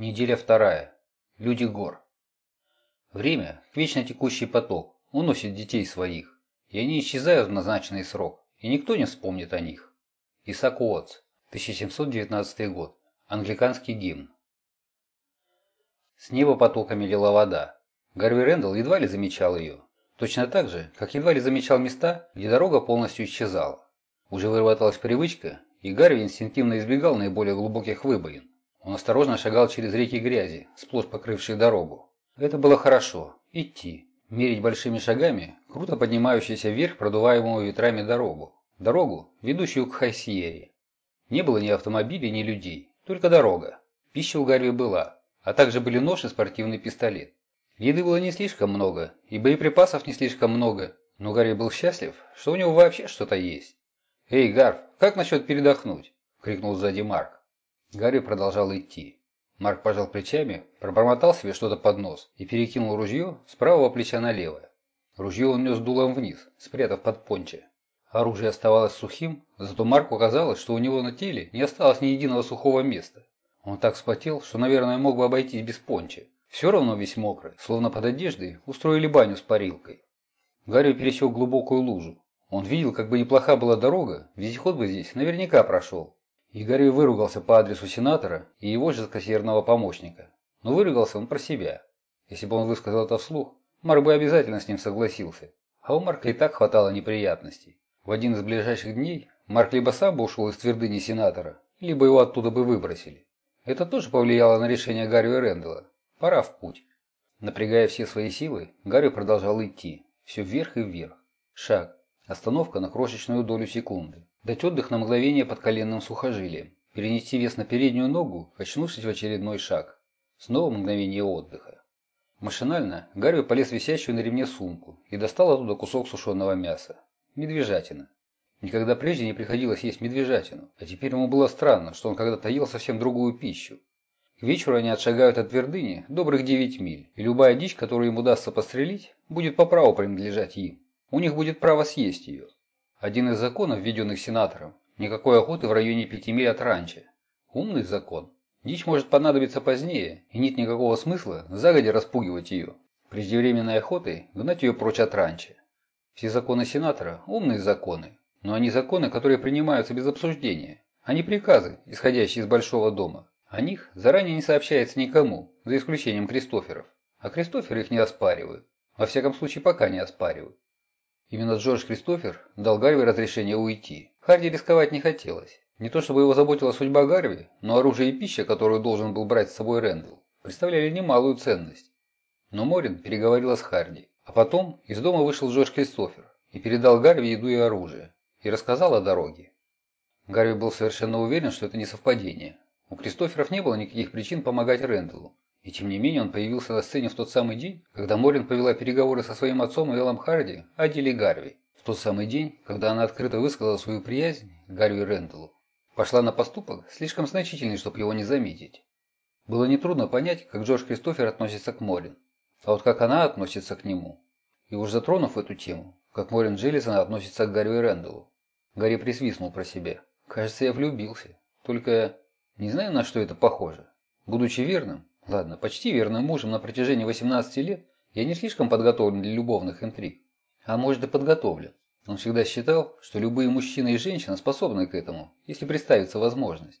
Неделя вторая. Люди гор. Время – вечно текущий поток, уносит детей своих, и они исчезают в назначенный срок, и никто не вспомнит о них. Исаак Уотс, 1719 год. Англиканский гимн. С неба потоками лила вода. Гарви Рэндалл едва ли замечал ее. Точно так же, как едва ли замечал места, где дорога полностью исчезала. Уже выработалась привычка, и Гарви инстинктивно избегал наиболее глубоких выбоин. Он осторожно шагал через реки грязи, сплошь покрывшие дорогу. Это было хорошо. Идти. Мерить большими шагами круто поднимающуюся вверх продуваемую ветрами дорогу. Дорогу, ведущую к Хайсиере. Не было ни автомобилей, ни людей. Только дорога. Пища у Гарви была. А также были нож и спортивный пистолет. Еды было не слишком много, и боеприпасов не слишком много, но Гарри был счастлив, что у него вообще что-то есть. «Эй, Гарф, как насчет передохнуть?» – крикнул сзади Марк. Гарри продолжал идти. Марк пожал плечами, пробормотал себе что-то под нос и перекинул ружье с правого плеча на левое. Ружье он нес дулом вниз, спрятав под понче. Оружие оставалось сухим, зато Марку казалось, что у него на теле не осталось ни единого сухого места. Он так вспотел, что, наверное, мог бы обойтись без понча. Все равно весь мокрый, словно под одеждой устроили баню с парилкой. Гарри пересек глубокую лужу. Он видел, как бы неплоха была дорога, вездеход бы здесь наверняка прошел. Игорь выругался по адресу сенатора и его же кассирного помощника. Но выругался он про себя. Если бы он высказал это вслух, Марк бы обязательно с ним согласился. А у Марка и так хватало неприятностей. В один из ближайших дней Марк либо сам бы ушел из твердыни сенатора, либо его оттуда бы выбросили. Это тоже повлияло на решение Гарри и Рэндалла. Пора в путь. Напрягая все свои силы, Гарри продолжал идти. Все вверх и вверх. Шаг. Остановка на крошечную долю секунды. Дать отдых на мгновение под коленным сухожилием. Перенести вес на переднюю ногу, качнувшись в очередной шаг. Снова мгновение отдыха. Машинально Гарви полез висящую на ремне сумку и достал оттуда кусок сушеного мяса. Медвежатина. Никогда прежде не приходилось есть медвежатину, а теперь ему было странно, что он когда-то ел совсем другую пищу. К вечеру они отшагают от твердыни добрых 9 миль, и любая дичь, которую им удастся пострелить, будет по праву принадлежать им. У них будет право съесть ее. Один из законов, введенных сенатором, никакой охоты в районе пяти миль от ранчо. Умный закон. Дичь может понадобиться позднее, и нет никакого смысла загодя распугивать ее. Преждевременной охотой гнать ее прочь от ранчо. Все законы сенатора – умные законы, но они законы, которые принимаются без обсуждения. Они приказы, исходящие из Большого дома. О них заранее не сообщается никому, за исключением Кристоферов. А Кристоферы их не оспаривают. Во всяком случае, пока не оспаривают. Именно Джордж Кристофер дал Гарви разрешение уйти. Харди рисковать не хотелось. Не то чтобы его заботила судьба Гарви, но оружие и пища, которую должен был брать с собой Рэндалл, представляли немалую ценность. Но Морин переговорила с Харди. А потом из дома вышел Джордж Кристофер и передал Гарви еду и оружие. И рассказал о дороге. Гарви был совершенно уверен, что это не совпадение. У Кристоферов не было никаких причин помогать Рэндаллу. И тем не менее он появился на сцене в тот самый день, когда Морин повела переговоры со своим отцом Эллом Харди о деле Гарви. В тот самый день, когда она открыто высказала свою приязнь Гарви Рэндаллу. Пошла на поступок, слишком значительный, чтобы его не заметить. Было нетрудно понять, как Джордж Кристофер относится к Морин. А вот как она относится к нему. И уж затронув эту тему, как Морин Джеллисон относится к Гарви Рэндаллу. Гарри присвистнул про себя. Кажется, я влюбился. Только не знаю, на что это похоже. Будучи верным, Ладно, почти верным мужем на протяжении 18 лет я не слишком подготовлен для любовных интриг. А может и подготовлен. Он всегда считал, что любые мужчина и женщина способны к этому, если представится возможность.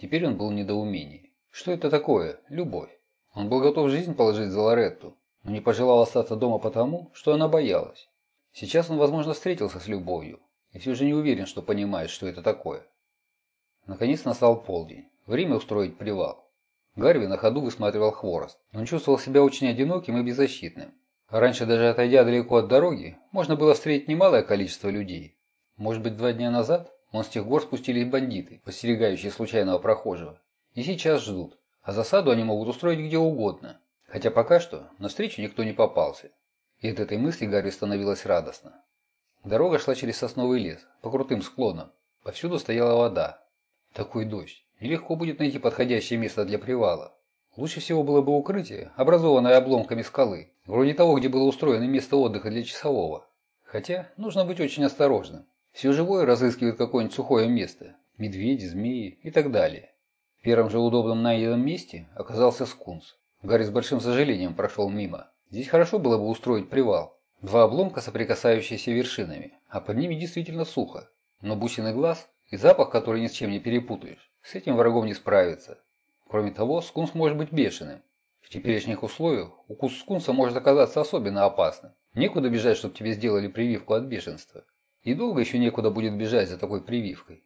Теперь он был в недоумении. Что это такое? Любовь. Он был готов жизнь положить за Лоретту, но не пожелал остаться дома потому, что она боялась. Сейчас он, возможно, встретился с любовью, и все же не уверен, что понимает, что это такое. Наконец настал полдень. Время устроить привал. Гарви на ходу высматривал хворост. Он чувствовал себя очень одиноким и беззащитным. Раньше, даже отойдя далеко от дороги, можно было встретить немалое количество людей. Может быть, два дня назад он с тех гор спустились бандиты, постерегающие случайного прохожего. И сейчас ждут. А засаду они могут устроить где угодно. Хотя пока что навстречу никто не попался. И от этой мысли Гарри становилось радостно. Дорога шла через сосновый лес, по крутым склонам. Повсюду стояла вода. Такой дождь. Нелегко будет найти подходящее место для привала. Лучше всего было бы укрытие, образованное обломками скалы, вроде того, где было устроено место отдыха для часового. Хотя нужно быть очень осторожным. Все живое разыскивает какое-нибудь сухое место. Медведи, змеи и так далее. первом же удобном найденном месте оказался скунс. Гарри с большим сожалением прошел мимо. Здесь хорошо было бы устроить привал. Два обломка, соприкасающиеся вершинами, а под ними действительно сухо. Но бусиный глаз и запах, который ни с чем не перепутаешь, с этим врагом не справится. Кроме того, скунс может быть бешеным. В теперешних условиях укус скунса может оказаться особенно опасным. Некуда бежать, чтобы тебе сделали прививку от бешенства. И долго еще некуда будет бежать за такой прививкой.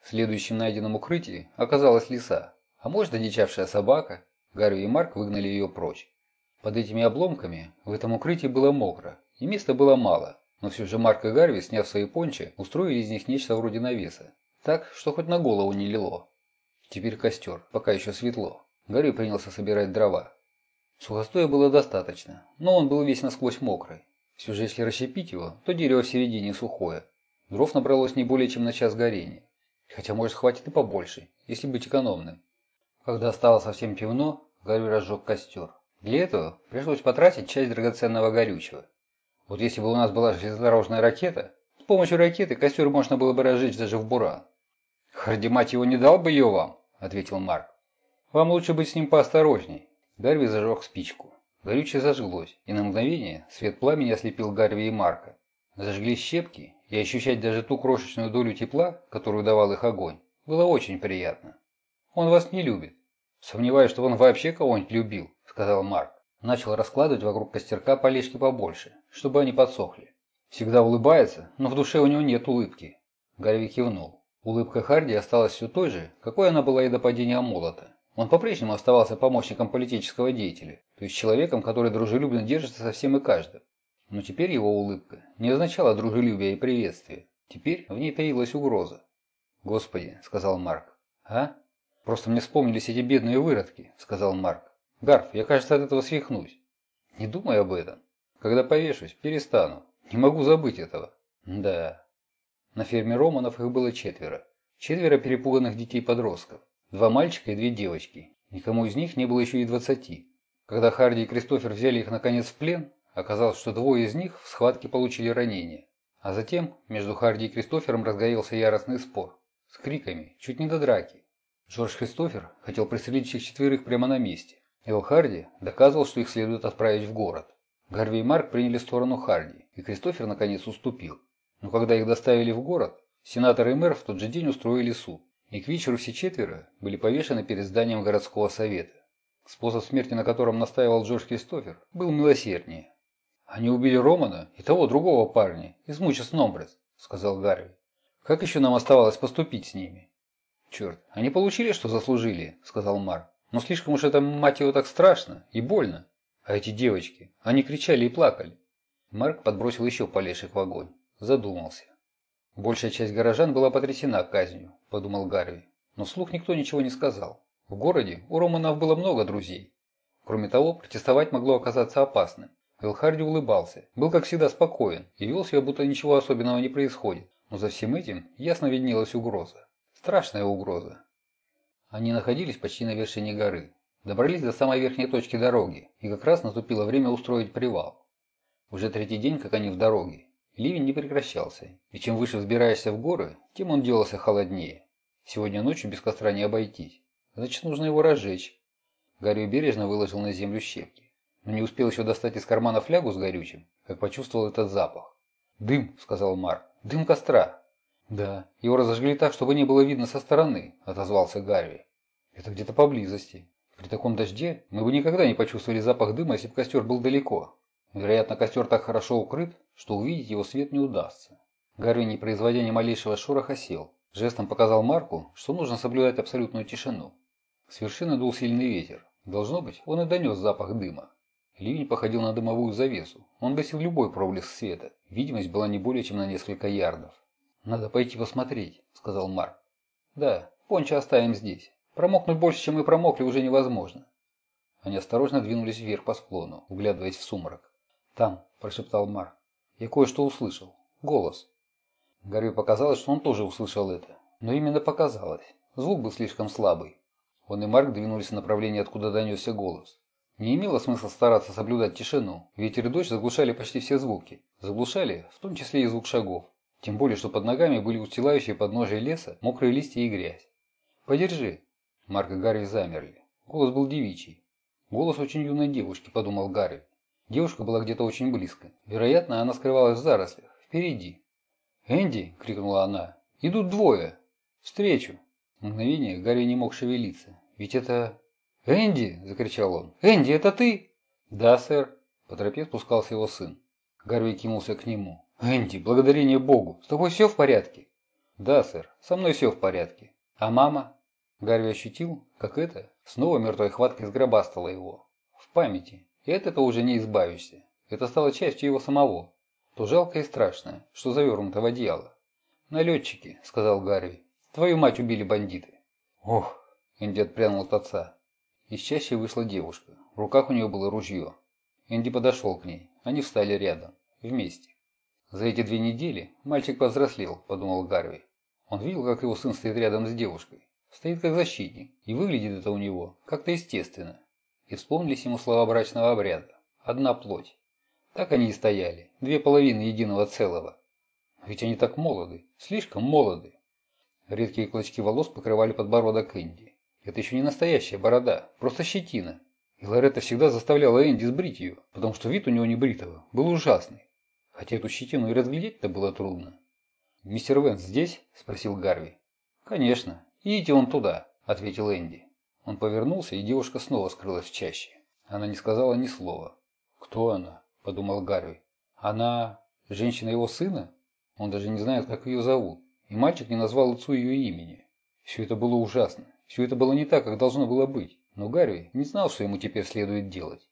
В следующем найденном укрытии оказалась лиса, а может одичавшая собака. Гарри и Марк выгнали ее прочь. Под этими обломками в этом укрытии было мокро, и места было мало, но все же Марк и Гарви, сняв свои пончи, устроили из них нечто вроде навеса. Так, что хоть на голову не лило. Теперь костер, пока еще светло. Гарри принялся собирать дрова. Сухостоя было достаточно, но он был весь насквозь мокрый. Все же если расщепить его, то дерево в середине сухое. Дров набралось не более чем на час горения. Хотя, может, хватит и побольше, если быть экономным. Когда стало совсем темно, Гарри разжег костер. Для этого пришлось потратить часть драгоценного горючего. Вот если бы у нас была железнодорожная ракета, с помощью ракеты костер можно было бы разжечь даже в буран. «Харди, мать его, не дал бы ее вам», — ответил Марк. «Вам лучше быть с ним поосторожней». Гарви зажег спичку. Горючее зажглось, и на мгновение свет пламени ослепил Гарви и Марка. Зажглись щепки, и ощущать даже ту крошечную долю тепла, которую давал их огонь, было очень приятно. «Он вас не любит». «Сомневаюсь, что он вообще кого-нибудь любил», — сказал Марк. Начал раскладывать вокруг костерка полежки побольше, чтобы они подсохли. Всегда улыбается, но в душе у него нет улыбки. Гарви кивнул. Улыбка Харди осталась все той же, какой она была и до падения молота. Он по-прежнему оставался помощником политического деятеля, то есть человеком, который дружелюбно держится со всем и каждым. Но теперь его улыбка не означала дружелюбия и приветствия. Теперь в ней таилась угроза. «Господи», — сказал Марк. «А? Просто мне вспомнились эти бедные выродки», — сказал Марк. «Гарф, я, кажется, от этого свихнусь». «Не думай об этом. Когда повешусь, перестану. Не могу забыть этого». «Да». На ферме Романов их было четверо. Четверо перепуганных детей-подростков. Два мальчика и две девочки. Никому из них не было еще и двадцати. Когда Харди и Кристофер взяли их наконец в плен, оказалось, что двое из них в схватке получили ранения. А затем между Харди и Кристофером разгорелся яростный спор. С криками, чуть не до драки. Джордж Кристофер хотел пристрелить всех четверых прямо на месте. Эл Харди доказывал, что их следует отправить в город. Гарви и Марк приняли сторону Харди, и Кристофер наконец уступил. Но когда их доставили в город, сенатор и мэр в тот же день устроили суд и к вечеру все четверо были повешены перед зданием городского совета. Способ смерти, на котором настаивал Джордж Кристофер, был милосерднее. «Они убили Романа и того другого парня, из Мучес Номбрес», — сказал Гарви. «Как еще нам оставалось поступить с ними?» «Черт, они получили, что заслужили», — сказал Мар. «Но слишком уж это, мать его, так страшно и больно. А эти девочки, они кричали и плакали». Марк подбросил еще полешек в огонь. Задумался. Большая часть горожан была потрясена казнью, подумал Гарви. Но вслух никто ничего не сказал. В городе у Романов было много друзей. Кроме того, протестовать могло оказаться опасным. Элхарди улыбался, был как всегда спокоен и вел себя, будто ничего особенного не происходит. Но за всем этим ясно виднелась угроза. Страшная угроза. Они находились почти на вершине горы. Добрались до самой верхней точки дороги, и как раз наступило время устроить привал. Уже третий день, как они в дороге, Ливень не прекращался, и чем выше взбираешься в горы, тем он делался холоднее. Сегодня ночью без костра не обойтись. Значит, нужно его разжечь. Гарри бережно выложил на землю щепки. Но не успел еще достать из кармана флягу с горючим, как почувствовал этот запах. «Дым», — сказал Марк. «Дым костра». «Да, его разожгли так, чтобы не было видно со стороны», — отозвался Гарри. «Это где-то поблизости. При таком дожде мы бы никогда не почувствовали запах дыма, если бы костер был далеко. Вероятно, костер так хорошо укрыт, что увидеть его свет не удастся. Гарри, не производя ни малейшего шороха, сел. Жестом показал Марку, что нужно соблюдать абсолютную тишину. С вершины дул сильный ветер. Должно быть, он и донес запах дыма. Ливень походил на дымовую завесу. Он гасил любой проблеск света. Видимость была не более чем на несколько ярдов. «Надо пойти посмотреть», — сказал Марк. «Да, понча оставим здесь. Промокнуть больше, чем мы промокли, уже невозможно». Они осторожно двинулись вверх по склону, углядываясь в сумрак. «Там», – прошептал Марк. «Я кое-что услышал. Голос». Гарри показалось, что он тоже услышал это. Но именно показалось. Звук был слишком слабый. Он и Марк двинулись в направлении, откуда донесся голос. Не имело смысла стараться соблюдать тишину. Ветер и дождь заглушали почти все звуки. Заглушали, в том числе и звук шагов. Тем более, что под ногами были устилающие подножие леса мокрые листья и грязь. «Подержи». Марк и Гарри замерли. Голос был девичий. Голос очень юной девушки, подумал Гарри. Девушка была где-то очень близко. Вероятно, она скрывалась в зарослях. Впереди. «Энди!» – крикнула она. «Идут двое! Встречу!» Мгновение Гарри не мог шевелиться. «Ведь это...» «Энди!» – закричал он. «Энди, это ты?» «Да, сэр!» По тропе спускался его сын. Гарри кинулся к нему. «Энди, благодарение Богу! С тобой все в порядке?» «Да, сэр, со мной все в порядке. А мама?» Гарри ощутил, как это снова мертвой хваткой сгробастало его. В памяти. И от этого уже не избавишься. Это стало частью его самого. То жалкое и страшное, что завернуто в одеяло. «Налетчики», — сказал Гарри. «Твою мать убили бандиты». «Ох!» — Энди отпрянул от отца. Из чаще вышла девушка. В руках у нее было ружье. Энди подошел к ней. Они встали рядом. Вместе. За эти две недели мальчик повзрослел, подумал Гарви. Он видел, как его сын стоит рядом с девушкой. Стоит как защитник. И выглядит это у него как-то естественно. И вспомнились ему слова брачного обряда. Одна плоть. Так они и стояли. Две половины единого целого. Ведь они так молоды. Слишком молоды. Редкие клочки волос покрывали подбородок Энди. Это еще не настоящая борода. Просто щетина. И Лоретта всегда заставляла Энди сбрить ее, потому что вид у него не бритого был ужасный. Хотя эту щетину и разглядеть-то было трудно. «Мистер Венс здесь?» – спросил Гарви. «Конечно. Идите он туда», – ответил Энди. Он повернулся, и девушка снова скрылась в чаще. Она не сказала ни слова. «Кто она?» – подумал Гарви. «Она... женщина его сына? Он даже не знает, как ее зовут. И мальчик не назвал отцу ее имени. Все это было ужасно. Все это было не так, как должно было быть. Но Гарри не знал, что ему теперь следует делать.